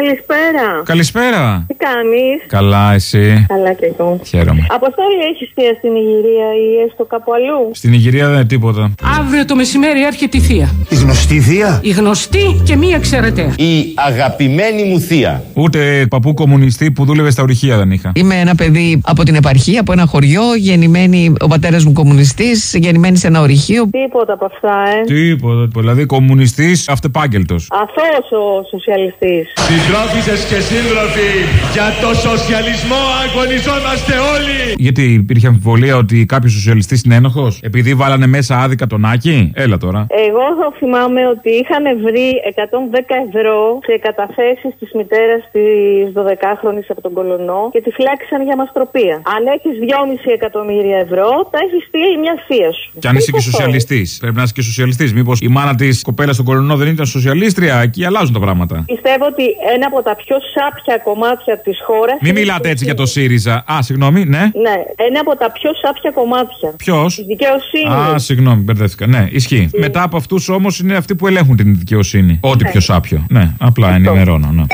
Καλησπέρα. Καλησπέρα. Τι κάνεις; Καλά, εσύ; Καλά και εγώ. Χαίρομαι. Αποστόλη έχεις θεία στην Ιγυρία ή έστω κάπου αλλού; Στην Ιγυρία δεν είναι τίποτα. Αύριο το μεσημέρι έρχεται η θεία. Η γνωστή θεία; Η γνωστή και μία εξαιρετέα. Η αγαπημένη μου θεία. Ούτε παππού κομμουνιστή που δούλευε στα ορυχεία δεν είχα. Είμαι ένα παιδί από την επαρχία, από ένα χωριό, γεννημένη ο πατέρας μου κομμουνιστής, γεννημένη σε ένα ορυχείο. Τίποτα από αυτά, ε. Τίποτα. Δηλαδή κομμουνιστής αυτεπάγγελτος. Αυτός ο σοσιαλιστής. Συντρόφισσες και σύντροφοι, για το σοσιαλισμό αγωνιζόμαστε όλοι! Γιατί υπήρχε αμφιβολία ότι κάποιος σοσιαλιστής είναι ένοχος; Επειδή βάλανε μέσα άδικα τον Άκη; Έλα τώρα. Εγώ θα θυμάμαι ότι είχαν βρει 110 ευρώ σε καταθέσεις της μητέρας της 12χρονη από τον Κολονό και τη φυλάξαν για μαστροπία. Αν έχεις 2,5 εκατομμύρια ευρώ, τα έχεις στείλει μια θεία σου. Και αν είσαι και Τι αυτό; σοσιαλιστής. Πρέπει να είσαι και σοσιαλιστής. Μήπως η μάνα της κοπέλας στον Κολονό δεν ήταν σοσιαλίστρια; Εκεί αλλάζουν τα πράγματα. Πιστεύω ότι ένα από τα πιο σάπια κομμάτια της χώρας. Μην μιλάτε έτσι για το ΣΥΡΙΖΑ. Α, συγγνώμη, ναι. Ναι, ένα από τα πιο σάπια κομμάτια. Ποιος; Τη δικαιοσύνη. Α, συγγνώμη, μπερδεύτηκα. Ναι, ισχύει. Μετά από αυτούς όμως είναι αυτοί που ελέγχουν την δικαιοσύνη. Ό,τι πιο σάπιο. Ναι, απλά ενημερώνω. Ναι.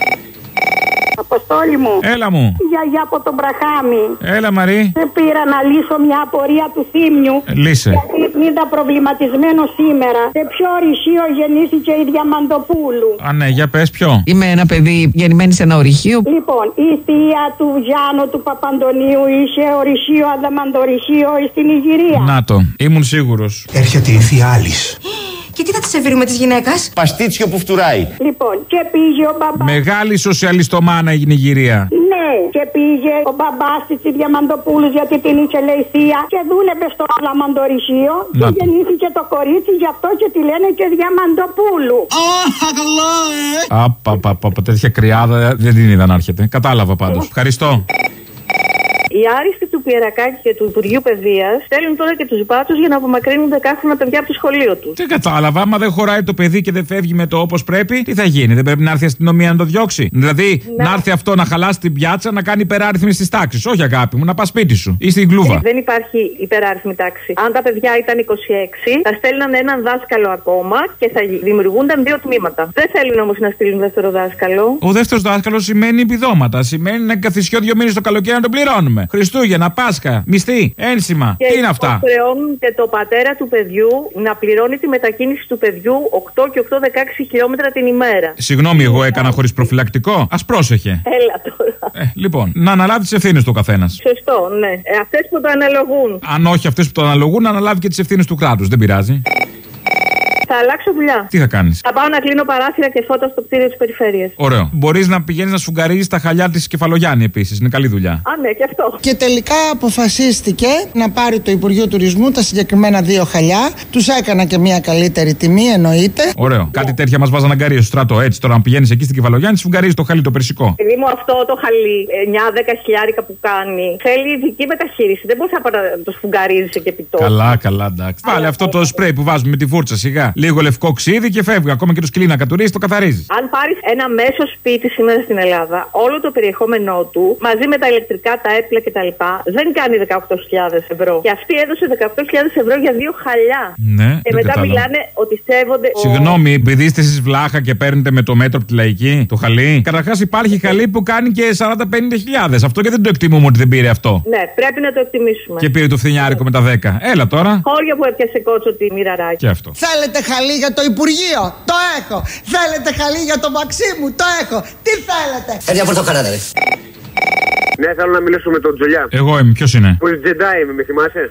Αποστόλη μου. Έλα μου. Η γιαγιά από τον Μπραχάμι. Έλα, Μαρή. Δεν πήρα να λύσω μια απορία του θύμιου. Ε, Λύσε. Γιατί την είδα προβληματισμένο σήμερα. Σε ποιο ορυχείο γεννήθηκε η Διαμαντοπούλου; Α, ναι, για πες ποιο. Είμαι ένα παιδί γεννημένη σε ένα ορυχείο. Λοιπόν, η θεία του Γιάννου του Παπαντονίου είχε ορυχείο, αδαμαντορυχείο στην Ιγυρία. Να το. Ήμουν σίγουρος. Έρχεται η θεία Άλης. Και τι θα τη σερβίρουμε της γυναίκας; Παστίτσιο που φτουράει. Λοιπόν, και πήγε ο μπαμπάς. Μεγάλη σοσιαλιστομάνα η Νιγηρία. Ναι, και πήγε ο μπαμπάς της Διαμαντοπούλους γιατί την είχε λέει θεία και δούλευε στο αδαμαντορυχείο. Και Να το. γεννήθηκε το κορίτσι, γι' αυτό και τη λένε και Διαμαντοπούλου. Απαπαπαπα, τέτοια κρυάδα δεν την είδα να έρχεται. Κατάλαβα πάντως. Ευχαριστώ. Οι άριστοι του Πιερακάκη και του Υπουργείου Παιδείας στέλνουν τώρα και τους μπάτσους για να απομακρύνουν δεκάχρονα παιδιά από το σχολείο τους. Δεν κατάλαβα. Άμα δεν χωράει το παιδί και δεν φεύγει με το όπως πρέπει, τι θα γίνει; Δεν πρέπει να έρθει η αστυνομία να το διώξει; Δηλαδή Ναι. να έρθει αυτό να χαλάσει την πιάτσα να κάνει υπεράριθμη στι τάξει. Όχι, αγάπη μου, να πας σπίτι σου ή στην κλούβα. Δεν υπάρχει υπεράριθμη τάξη. Αν τα παιδιά ήταν 26, θα στέλναν έναν δάσκαλο ακόμα και θα δημιουργούνταν δύο τμήματα. Δεν θέλουν όμως να στείλουν δεύτερο δάσκαλο. Ο δεύτερος δάσκαλος σημαίνει επιδόματα. Σημαίνει να καθισιώ δύο μήνες το καλοκαίρι να τον πληρώνουμε. Χριστούγεννα, Πάσχα, μισθή, ένσημα. Και Τι είναι αυτά; υποχρεώνουν και το πατέρα του παιδιού να πληρώνει τη μετακίνηση του παιδιού 8 και 8-16 χιλιόμετρα την ημέρα. Συγγνώμη, εγώ έκανα χωρίς προφυλακτικό. Α πρόσεχε. Έλα τώρα. Ε, λοιπόν, να αναλάβει τις ευθύνες του ο καθένας. Σωστό, ναι. Ε, Αυτές που το αναλογούν. Αν όχι αυτές που το αναλογούν, να αναλάβει και τις ευθύνες του κράτους. Δεν πειράζει. Θα αλλάξω δουλειά. Τι θα κάνεις; Θα πάω να κλείνω παράθυρα και φώτα στο κτίριο της περιφέρειας. Ωραίο. Μπορείς να πηγαίνεις να σφουγγαρίζεις τα χαλιά της Κεφαλογιάννη επίσης. Είναι καλή δουλειά. Α, ναι, και αυτό. Και τελικά αποφασίστηκε να πάρει το Υπουργείο Τουρισμού τα συγκεκριμένα δύο χαλιά. Τους έκανα και μια καλύτερη τιμή, εννοείται. Ωραίο. Κάτι τέτοια μας βάζανε αγκαρίες στο στρατό. Έτσι τώρα, να πηγαίνεις εκεί στην Κεφαλογιάννη, σφουγγαρίζει το χαλί το περσικό. Επειδή μου αυτό το χαλί 9-10 χιλιάρικα που κάνει θέλει ειδική μεταχείριση. Δεν μπορείς να πάει να το σφουγγαρίζεις και επιτόπου. Καλά, καλά, εντάξει. Βάλε αυτό το σπρέι που βάζουμε με τη φούρτσα σιγά. Λίγο λευκό ξύδι και φεύγει. Ακόμα και το σκυλί να κατουρίσει, το καθαρίζει. Αν πάρεις ένα μέσο σπίτι σήμερα στην Ελλάδα, όλο το περιεχόμενό του μαζί με τα ηλεκτρικά, τα έπλα κτλ. δεν κάνει 18.000 ευρώ. Και αυτή έδωσε 18.000 ευρώ για δύο χαλιά. Ναι, Και δεν μετά κατάλαβα. μιλάνε ότι σέβονται. ο- Συγγνώμη, επειδή είστε εσείς βλάχα και παίρνετε με το μέτρο από τη λαϊκή το χαλί. Καταρχάς υπάρχει χαλί που κάνει και 40-50 Αυτό και δεν το εκτιμούμε ότι δεν πήρε αυτό; Ναι, πρέπει να το εκτιμήσουμε. Και πήρε το φθινιάρικο με τα 10. Έλα τώρα. Χώρια που έπιασε κότσο τη μοιραράκι. Και αυτό. Θέλετε χαλί για το Υπουργείο, το έχω. Θέλετε χαλί για το Μαξίμου, το έχω. Τι θέλετε. Μια πορτοκαλάδα, ρε. Ναι, θέλω να μιλήσω με τον Τζολιά. Εγώ είμαι, ποιος είναι; Που Τζεντάι είμαι, με θυμάσαι;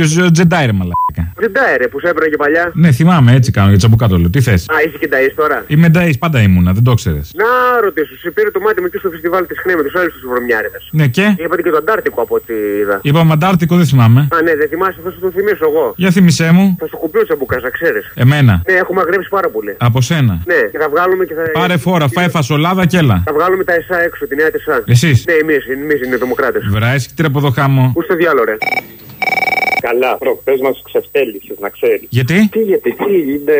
Ποιος Τζεντάι, ρε μαλάκα. Τζεντάι, ρε, που σε έπαιρνε και παλιά. Ναι, θυμάμαι, έτσι κάνω για τσαμπουκάτο λέω. Τι θες; Α, είσαι και Νταΐς τώρα; Είμαι Νταΐς, πάντα ήμουνα, δεν το ξέρει. Να ρωτήσω, σε πήρε το μάτι μου εκεί στο φεστιβάλ της Χνέ με τους άλλους τους βρωμιάριδες. Ναι, και; Είπατε και το Αντάρτικο από ό,τι είδα. Είπαμε Αντάρτικο, δεν θυμάμαι. Α, ναι, δεν θυμάσαι, θα σου το θυμίσω εγώ. Για θύμισέ μου. Θα σου κουμπίσω τσαμπουκάς, να ξέρεις. Εμένα. Ναι, έχουμε αγρέψει πάρα πολύ. Από σένα. Ναι, και θα βγάλουμε και θα. Πάρε φόρα, φάε φασολάδα και έλα. Θα βγάλουμε τα ΕΣΑ έξω, τη νέα τη ΕΣΑ. Εσείς; Ναι, εμείς, εμείς είναι δημοκράτες. Βρά, εσύ τι από εδώ χάμω. Πού στο διάλογο, ρε; Καλά, προχθέ μας ξεφτέλησες, να ξέρεις. Γιατί; Τι, γιατί, τι είναι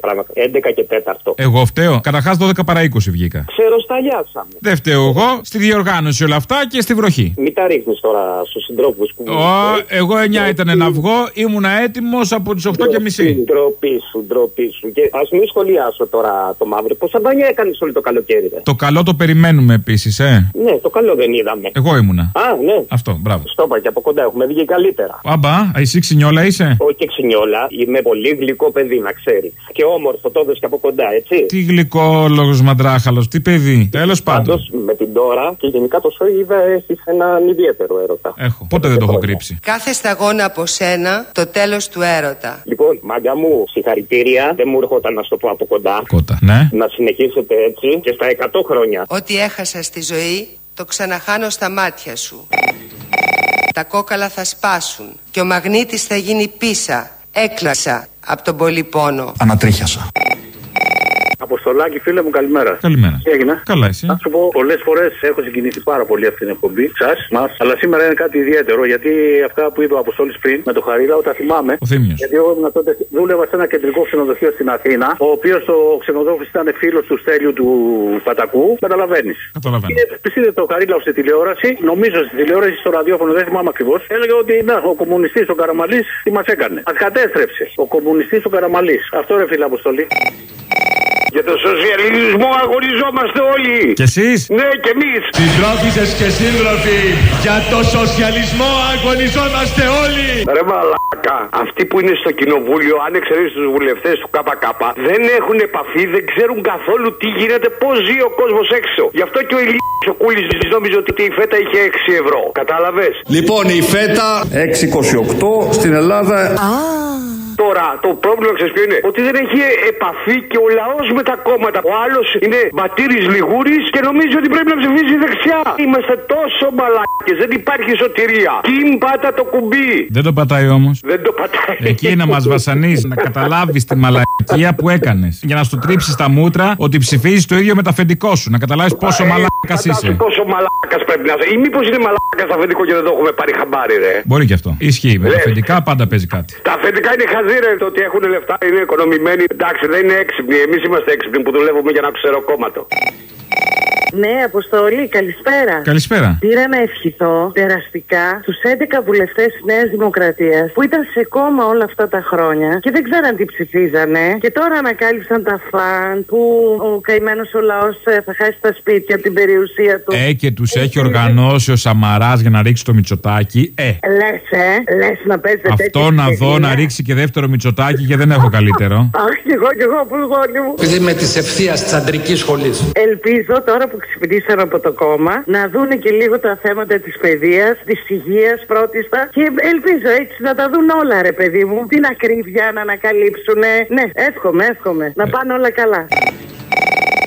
πράγματα. 11 και 4. Εγώ φταίω. Καταρχάς 12 παρά 20 βγήκα. Ξέρω, σταλιάσαμε. Δεν φταίω εγώ. Στη διοργάνωση όλα αυτά και στη βροχή. Μην τα ρίχνεις τώρα στους συντρόφους που. Ω, εγώ 9 ήταν να βγω, ήμουνα έτοιμος από τις 8 και μισή. Ντροπή σου, ντροπή σου. Και ας μην σχολιάσω τώρα το μαύρο. Πόσα μπάνια έκανες όλο το καλοκαίρι, ρε; Το καλό το περιμένουμε επίσης, ε. Ναι, το καλό δεν είδαμε. Εγώ ήμουνα. Α, ναι. Αυτό, μπράβο. Στο είπα και από κοντά έχουμε βγει καλύτερα. Αμπά, α, εσύ ξινιόλα είσαι; Όχι και ξινιόλα, είμαι πολύ γλυκό παιδί, να ξέρεις. Και όμορφο, το έδωσε και από κοντά, έτσι. Τι γλυκόλογο μαντράχαλος, τι παιδί. Τέλος πάντων. Πάντως, με την τώρα και γενικά το σόι είδα έχεις έναν ιδιαίτερο έρωτα. Έχω. Πότε δεν το έχω κρύψει. Κάθε σταγόνα από σένα, το τέλος του έρωτα. Λοιπόν, μάγκα μου, συγχαρητήρια. Δεν μου έρχονταν να στο πω από κοντά. Κότα, ναι. Να συνεχίσετε έτσι και στα 100 χρόνια. Ό,τι έχασα στη ζωή, το ξαναχάνω στα μάτια σου. Τα κόκαλα θα σπάσουν και ο μαγνήτης θα γίνει πίσα. Έκλασα από τον πολύ πόνο. Ανατρίχιασα. Αποστολάκι, φίλε μου, καλημέρα. Καλημέρα. Τι έγινε; Καλά, εσύ; Να σου πω, πολλές φορές έχω συγκινηθεί πάρα πολύ αυτή την εκπομπή σας, μας, αλλά σήμερα είναι κάτι ιδιαίτερο γιατί αυτά που είπε ο Αποστόλης πριν με το Χαρίλα, όταν θυμάμαι. Ο Θήμιος. Γιατί εγώ ήμουν τότε, δούλευα σε ένα κεντρικό ξενοδοχείο στην Αθήνα, ο οποίος ο ξενοδόχο ήταν φίλος του Στέλιου του Πατακού. Καταλαβαίνεις. Καταλαβαίνω. Και πισίδε το Χαρίλα στη τηλεόραση, νομίζω στη τηλεόραση, στο ραδιόφωνο, δεν θυμάμαι ακριβώς. Έλεγε ότι να, ο κομμουνιστής ο Καραμαλής τι μας έκανε. Μας κατέστρεψε. Ο κομμουνιστής ο Καραμαλής. Αυτό ρε φίλε Αποστολή. Για το σοσιαλισμό αγωνιζόμαστε όλοι. Και εσείς; Ναι, και εμείς. Συντρόφισσες και σύντροφοι, για το σοσιαλισμό αγωνιζόμαστε όλοι. Ρε μαλάκα, αυτοί που είναι στο κοινοβούλιο, αν εξαιρέσεις τους βουλευτές του ΚΚ, δεν έχουν επαφή, δεν ξέρουν καθόλου τι γίνεται, πώς ζει ο κόσμος έξω. Γι' αυτό και ο Ηλίας ο Κούλης νόμιζε ότι η φέτα είχε 6 ευρώ. Κατάλαβες; Λοιπόν, η φέτα 6,28 στην Ελλάδα. Τώρα το πρόβλημα ξέρεις ποιο είναι; Ότι δεν έχει επαφή και ο λαός με τα κόμματα. Ο άλλος είναι μπατήρης λιγούρης και νομίζει ότι πρέπει να ψηφίσει δεξιά. Είμαστε τόσο μαλάκες. Δεν υπάρχει σωτηρία. Κιν πάτα το κουμπί. Δεν το πατάει όμως. Δεν το πατάει. Εκεί να μας βασανίζει, να καταλάβεις τη μαλακία που έκανες. Για να σου τρίψεις τα μούτρα ότι ψηφίζεις το ίδιο με τα αφεντικό σου. Να καταλάβεις πόσο μαλάκας είσαι. Πόσο μαλάκας πρέπει να είσαι. Ή μήπως είναι μαλάκας στα αφεντικό και δεν το έχουμε πάρει χαμπάρι, ρε. Μπορεί και αυτό. Ισχύει. Με τα Ναι. αφεντικά πάντα παίζει κάτι. Τα αφεντικά είναι χαζί, ρε. Το ότι έχουν λεφτά είναι οικονομημένοι. Εντάξει, δεν είναι έξυπνοι. Εμείς είμαστε έξυπνοι που δουλεύουμε για ένα ξεροκόμματο. Ναι, Αποστολή, καλησπέρα. Καλησπέρα. Πήρα να ευχηθώ περαστικά στου 11 βουλευτές της Νέας Δημοκρατίας που ήταν σε κόμμα όλα αυτά τα χρόνια και δεν ξέραν τι ψηφίζανε. Και τώρα ανακάλυψαν τα φαν που ο καημένος ο λαός θα χάσει τα σπίτια από την περιουσία του. Ε, και τους έχει οργανώσει ο Σαμαράς για να ρίξει το μυτσοτάκι. Ε, Λες, ε, λες να παίζετε αυτό να δω να ρίξει και δεύτερο μυτσοτάκι και δεν έχω καλύτερο. Αχ, κι εγώ, κι εγώ, πουλγόνι μου. Επειδή είμαι της ευθείας της αντρικής σχολής. Ελπίζω τώρα που ξυπνήσαν από το κόμμα να δούνε και λίγο τα θέματα της παιδείας, της υγείας πρώτιστα και ελπίζω έτσι να τα δουν όλα, ρε παιδί μου. Την ακρίβεια να ανακαλύψουν. Ναι, εύχομαι, εύχομαι. Να πάνε όλα καλά.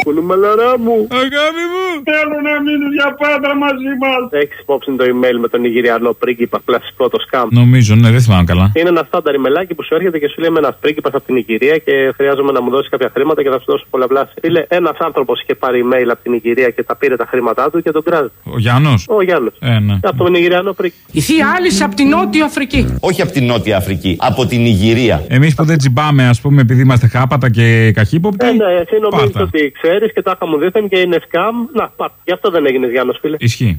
Κουλουμελαρά μου. Αγάπη μου. Θέλω να μείνει για πάντα μαζί μας. Έχεις υπόψη το email με τον Νιγηριανό πρίγκιπα, κλασικό το σκάμ. Νομίζω, ναι, δεν θυμάμαι καλά. Είναι ένα στάνταρ μελάκι που σου έρχεται και σου λέει με ένας πρίγκιπας από την Ιγυρία και χρειάζομαι να μου δώσει κάποια χρήματα και θα σου δώσω πολλαπλάσια. Φίλε, ένας άνθρωπος είχε πάρει email από την Ιγυρία και τα πήρε τα χρήματά του και τον κράζει. Ο Γιάννος; Ο Γιάννος. Ε, ναι. Από τον Νιγηριανό πρίγκιπα. Η θεία Άλυση από την Νότια Αφρική. Όχι από την Νότια Αφρική, από την Ιγυρία. Εμείς που δεν τσιμπάμε, ας πούμε, επειδή είμαστε χάπατα και καχύποπτοι. Ε, ναι, εσύ νομίζεις πάρτα. ότι ξέρεις και τα είχα μου δίθεν και είναι σκάμ. Να, πάρ. Γι' αυτό δεν έγινες Γιάννος, φίλε. Ισχύει.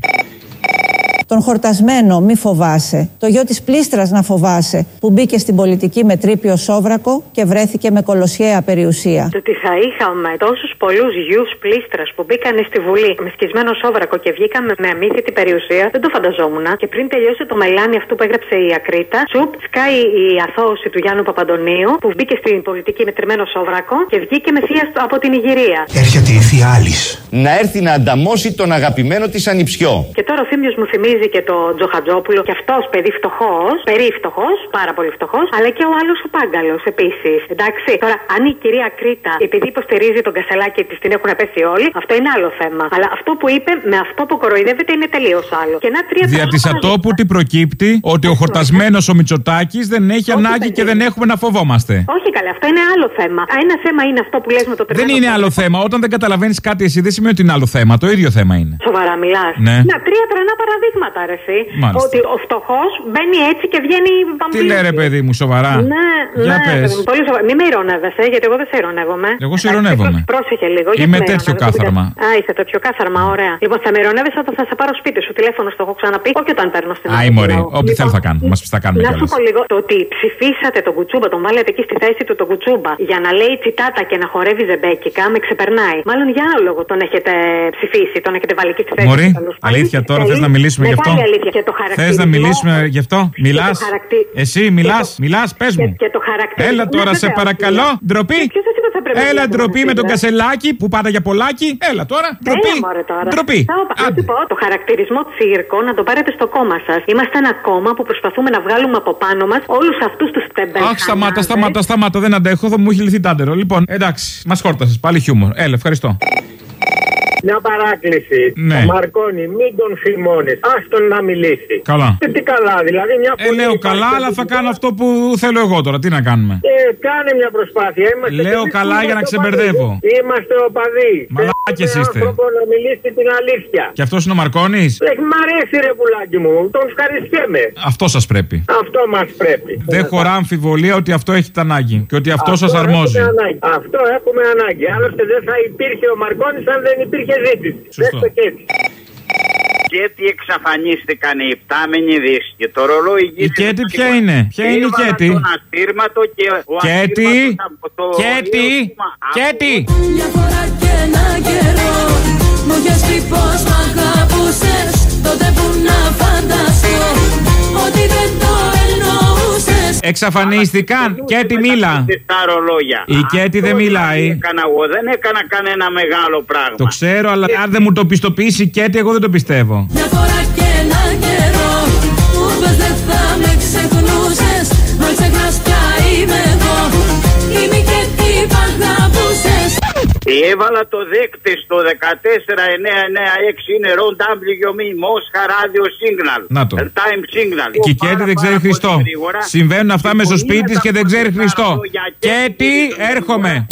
Τον χορτασμένο μη φοβάσαι. Το γιο της πλήστρας να φοβάσαι που μπήκε στην πολιτική με τρίπιο σόβρακο και βρέθηκε με κολοσιαία περιουσία. Το ότι θα είχαμε τόσους πολλούς γιους πλήστρας που μπήκαν στη Βουλή με σκισμένο σόβρακο και βγήκαμε με αμύθιτη περιουσία, δεν το φανταζόμουν. Και πριν τελειώσει το μελάνι αυτού που έγραψε η Ακρίτα, σουπ, σκάει η αθώωση του Γιάννου Παπαντονίου που μπήκε στην πολιτική με τριμμένο σόβρακο και βγήκε με θεία στο- από την Ιγυρία. Έρχεται η θεία Άλης. Να έρθει να ανταμώσει τον αγαπημένο της ανιψιό. Και τώρα ο Θήμιος μου θυμίζει και το Τζοχατζόπουλο, και αυτός παιδί φτωχός, περί φτωχός, πάρα πολύ φτωχός, αλλά και ο άλλος ο Πάγκαλος επίσης. Εντάξει, τώρα αν η κυρία Κρήτα, επειδή υποστηρίζει τον κασελάκι της, την έχουν πέσει όλοι, αυτό είναι άλλο θέμα. Αλλά αυτό που είπε με αυτό που κοροϊδεύεται είναι τελείως άλλο. Και να τρία Δια της ατόπου τι προκύπτει ότι ο χορτασμένος ο Μητσοτάκης δεν έχει ανάγκη και δεν έχουμε να φοβόμαστε. Όχι καλά, αυτό είναι άλλο θέμα. Ένα θέμα είναι αυτό που λες με το Δεν τρένο. είναι άλλο θέμα. Όταν δεν καταλαβαίνεις κάτι, εσύ δεν σημαίνει ότι είναι άλλο θέμα. Το ίδιο θέμα είναι. Σοβαρά μιλάς. Ναι. Να, τρία τρανά παραδείγματα ψέματα, ρε εσύ. Μάλιστα. Ότι ο φτωχός μπαίνει έτσι και βγαίνει Τι βαμπύρος. λέει ρε παιδί μου, σοβαρά; Ναι, Για ναι, πες. παιδί μου, πολύ σοβαρά. Μην με ηρωνεύεσαι, γιατί εγώ δεν σε ηρωνεύομαι. Εγώ σε ηρωνεύομαι. Πρόσεχε λίγο. Είμαι γιατί με τέτοιο ηρωνεύεσαι, κάθαρμα. Α, είσαι τέτοιο κάθαρμα, ωραία. Λοιπόν, θα με ηρωνεύεσαι όταν θα σε πάρω σπίτι σου. Τηλέφωνο στο έχω ξαναπεί, όχι όταν παίρνω στην Άι, Ελλάδα. μωρή, ό,τι Λοιπόν, θέλω θα κάνω. Μα τα κάνουμε να σου κιόλας. πω λίγο το ότι ψηφίσατε τον Κουτσούμπα, τον βάλετε εκεί στη θέση του τον Κουτσούμπα για να λέει τσιτάτα και να χορεύει ζεμπέκικα, με ξεπερνάει. Μάλλον για άλλο λόγο τον έχετε ψηφίσει, τον έχετε βάλει εκεί στη θέση Μωρή, του, τέλος πάντων. αλήθεια τώρα θες να μιλήσουμε γι' αυτό. Μεγάλη αλήθεια. Και το Θες να χαρακτηρισμό- μιλήσουμε γι' αυτό; Μιλά. το χαρακτη- Εσύ μιλάς, μιλάς, πες μου. Και το χαρακτηρισμό. Έλα τώρα, Ναι, σε βέβαια, παρακαλώ. φίλε. Ντροπή. Ποιος σας είπε ότι θα πρέπει να Έλα, μιλήσουμε ντροπή με τον σήμερα; κασελάκι που πάτα για πολλάκι. Έλα τώρα, ντροπή. Έλα, μωρέ, τώρα. Ντροπή. Θα πω- θα σου πω, το χαρακτηρισμό τσίρκο να το πάρετε στο κόμμα σας. Είμαστε ένα κόμμα που προσπαθούμε να βγάλουμε από πάνω μας όλους αυτούς τους τεμπέλ. Αχ, σταμάτα, σταμάτα, σταμάτα, δεν αντέχω, θα μου έχει λυθεί τάντερο. Λοιπόν, εντάξει, μας χόρτασες, πάλι χιούμορ. Έλα, ευχαριστώ. Μια παράκληση. Ναι. Μαρκώνει, μην τον φημώνει. Άστον να μιλήσει. Καλά. Και τι καλά, δηλαδή μια Ε, φωνή λέω υπάρχει καλά, από αλλά την θα πλευρά. κάνω αυτό που θέλω εγώ τώρα. Τι να κάνουμε; Ε, κάνε μια προσπάθεια. Είμαστε Λέω και εμείς καλά που για να είμαστε ξεμπερδεύω. οπαδοί. Είμαστε οπαδοί. Μαλάκες Θέλουμε είστε. άνθρωπο να μιλήσει την αλήθεια. Και αυτός είναι ο Μαρκόνη. Ε, μ' αρέσει ρε πουλάκι μου, τον ευχαριστιέμαι. Αυτό σας πρέπει. Αυτό μας πρέπει. Δεν χωρά αμφιβολία ότι αυτό έχετε ανάγκη και ότι αυτό σας έχουμε αρμόζει. ανάγκη. Αυτό έχουμε ανάγκη. Άλλωστε δεν θα υπήρχε ο Μαρκώνης αν δεν υπήρχε ζήτηση. Δες το και έτσι. Κέτι εξαφανίστηκαν οι υπτάμενοι δίσκοι. Το ρολόι Η Κέτη ποια είναι, ποια είναι η Έβαλαν Κέτη; Τον αστήρματο και ο Κέτη, αστήρματος από το Κέτη, ίωσμα- Κέτη; Μια φορά και ένα καιρό Μου είχες πει πως μ' αγαπούσες Τότε που να φανταστώ εννοούσες Εξαφανίστηκαν. Κέτη μίλα. Στα ρολόγια. Η Κέτη δεν μιλάει. Έκανα εγώ, δεν έκανα κανένα μεγάλο πράγμα. Το ξέρω, αλλά αν δεν μου το πιστοποιήσει η Κέτη, εγώ δεν το πιστεύω. Μια φορά και Έβαλα το δέκτη στο 14996 είναι Ron WME Mosca Radio Signal. Να το. Time Signal. Και η Κέτη δεν ξέρει Χριστό. Συμβαίνουν αυτά με στο σπίτι της και δεν ξέρει Χριστό. Κέτη, έρχομαι.